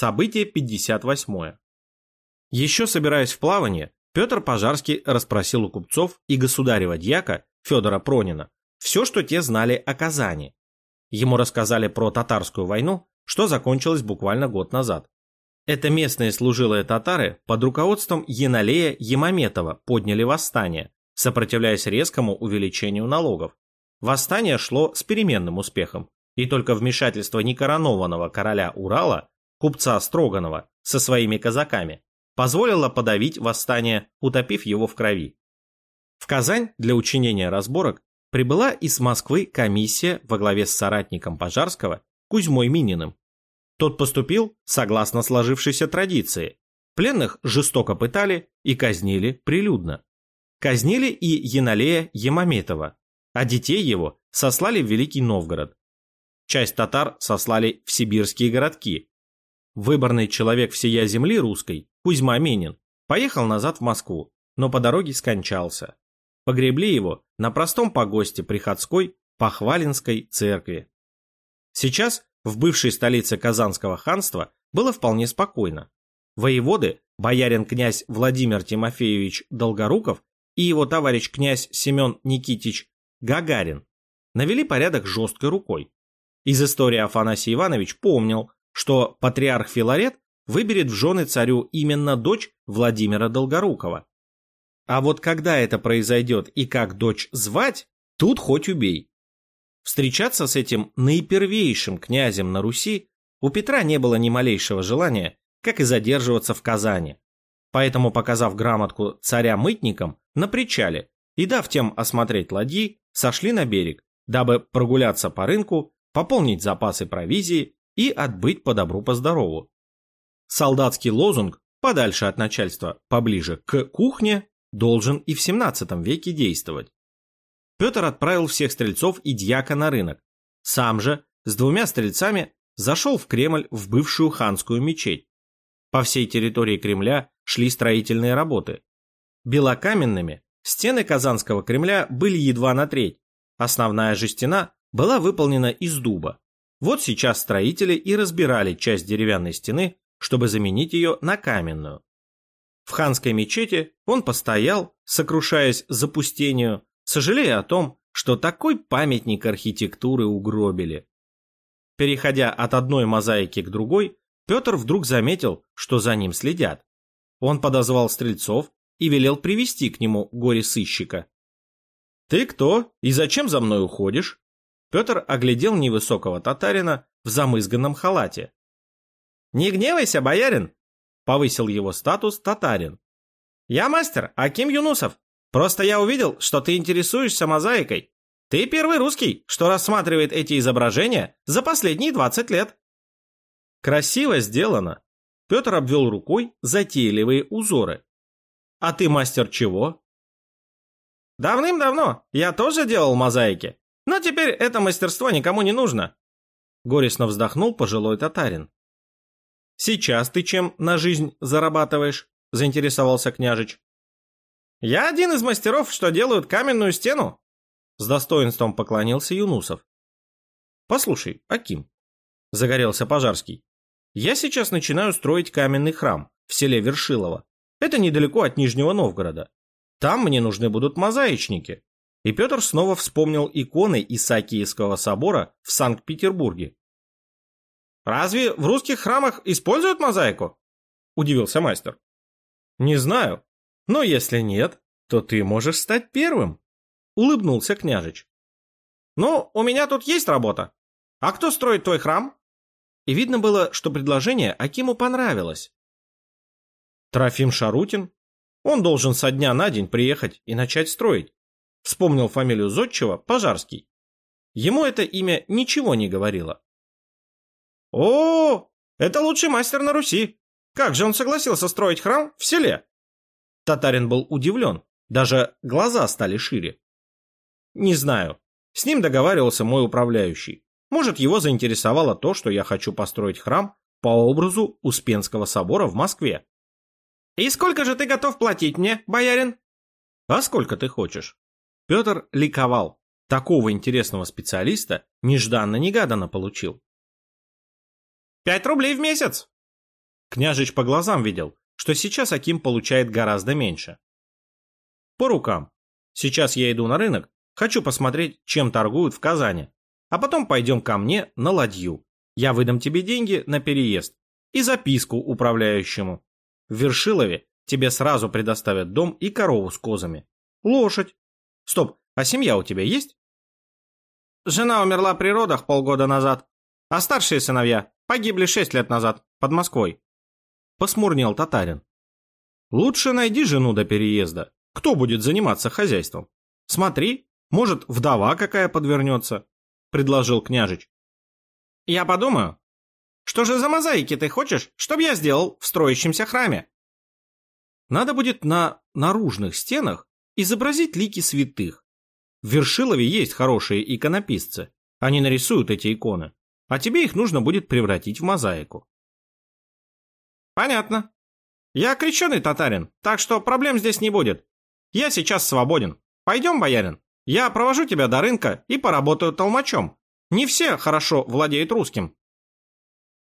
Событие 58. Еще собираясь в плавание, Петр Пожарский расспросил у купцов и государева дьяка Федора Пронина все, что те знали о Казани. Ему рассказали про татарскую войну, что закончилось буквально год назад. Это местные служилые татары под руководством Еналея Емаметова подняли восстание, сопротивляясь резкому увеличению налогов. Восстание шло с переменным успехом, и только вмешательство некоронованного короля Урала, купца Строганова, со своими казаками, позволило подавить восстание, утопив его в крови. В Казань для учинения разборок прибыла из Москвы комиссия во главе с соратником Пожарского Кузьмой Мининым, тот поступил согласно сложившейся традиции. Пленных жестоко пытали и казнили прилюдно. Казнили и Яналея Емаметова, а детей его сослали в Великий Новгород. Часть татар сослали в сибирские городки. Выборный человек всея земли русской, Кузьма Минин, поехал назад в Москву, но по дороге скончался. Погребли его на простом погосте приходской Похвалинской церкви. Сейчас в бывшей столице Казанского ханства было вполне спокойно. Воеводы, боярин-князь Владимир Тимофеевич Долгоруков и его товарищ князь Семен Никитич Гагарин навели порядок жесткой рукой. Из истории Афанасий Иванович помнил, что патриарх Филарет выберет в жены царю именно дочь Владимира Долгорукова. А вот когда это произойдет и как дочь звать, тут хоть убей. Встречаться с этим наипервейшим князем на Руси у Петра не было ни малейшего желания, как и задерживаться в Казани. Поэтому, показав грамотку царя мытникам на причале и дав тем осмотреть ладьи, сошли на берег, дабы прогуляться по рынку, пополнить запасы провизии и отбыть по добру по здорову. Солдатский лозунг «подальше от начальства, поближе к кухне» должен и в 17 веке действовать. Петр отправил всех стрельцов и дьяка на рынок. Сам же с двумя стрельцами зашел в Кремль в бывшую ханскую мечеть. По всей территории Кремля шли строительные работы. Белокаменными стены Казанского Кремля были едва на треть. Основная же стена была выполнена из дуба. Вот сейчас строители и разбирали часть деревянной стены, чтобы заменить ее на каменную. В ханской мечети он постоял, сокрушаясь запустению, сожалея о том, что такой памятник архитектуры угробили. Переходя от одной мозаики к другой, Петр вдруг заметил, что за ним следят. Он подозвал стрельцов и велел привести к нему горе-сыщика. «Ты кто и зачем за мной уходишь?» Петр оглядел невысокого татарина в замызганном халате. «Не гневайся, боярин!» — повысил его статус татарин. «Я мастер, Аким Юнусов, Просто я увидел, что ты интересуешься мозаикой. Ты первый русский, что рассматривает эти изображения за последние 20 лет. Красиво сделано. Петр обвел рукой затейливые узоры. А ты мастер чего? Давным-давно я тоже делал мозаики, но теперь это мастерство никому не нужно. Горестно вздохнул пожилой татарин. Сейчас ты чем на жизнь зарабатываешь? Заинтересовался княжич. «Я один из мастеров, что делают каменную стену!» С достоинством поклонился Юнусов. «Послушай, Аким», — загорелся Пожарский, «я сейчас начинаю строить каменный храм в селе Вершилово. Это недалеко от Нижнего Новгорода. Там мне нужны будут мозаичники». И Петр снова вспомнил иконы Исаакиевского собора в Санкт-Петербурге. «Разве в русских храмах используют мозаику?» – удивился мастер. «Не знаю», но если нет, то ты можешь стать первым, улыбнулся княжич. Ну, у меня тут есть работа. А кто строит твой храм? И видно было, что предложение Акиму понравилось. Трофим Шарутин. Он должен со дня на день приехать и начать строить. Вспомнил фамилию Зодчего Пожарский. Ему это имя ничего не говорило. О, это лучший мастер на Руси. Как же он согласился строить храм в селе? Татарин был удивлен, даже глаза стали шире. Не знаю, с ним договаривался мой управляющий. Может, его заинтересовало то, что я хочу построить храм по образу Успенского собора в Москве. «И сколько же ты готов платить мне, боярин?» «А сколько ты хочешь?» Петр ликовал. Такого интересного специалиста нежданно-негаданно получил. «Пять рублей в месяц!» Княжич по глазам видел, что сейчас Аким получает гораздо меньше. По рукам. Сейчас я иду на рынок, хочу посмотреть, чем торгуют в Казани. А потом пойдем ко мне на ладью. Я выдам тебе деньги на переезд и записку управляющему. В Вершилове тебе сразу предоставят дом и корову с козами. Лошадь. Стоп, а семья у тебя есть? Жена умерла при родах полгода назад, а старшие сыновья погибли шесть лет назад под Москвой. Посмурнел татарин. Лучше найди жену до переезда. Кто будет заниматься хозяйством? Смотри, может, вдова какая подвернется, предложил княжич. Я подумаю. Что же за мозаики ты хочешь, чтобы я сделал в строящемся храме? Надо будет на наружных стенах изобразить лики святых. В Вершилове есть хорошие иконописцы. Они нарисуют эти иконы. А тебе их нужно будет превратить в мозаику. Понятно. Я крещеный татарин, так что проблем здесь не будет. Я сейчас свободен. Пойдем, боярин. Я провожу тебя до рынка и поработаю толмачом. Не все хорошо владеют русским.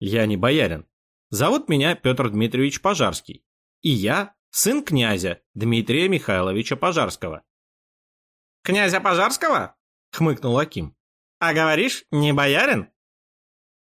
Я не боярин. Зовут меня Петр Дмитриевич Пожарский. И я сын князя Дмитрия Михайловича Пожарского. «Князя Пожарского?» — хмыкнул Аким. «А говоришь, не боярин?»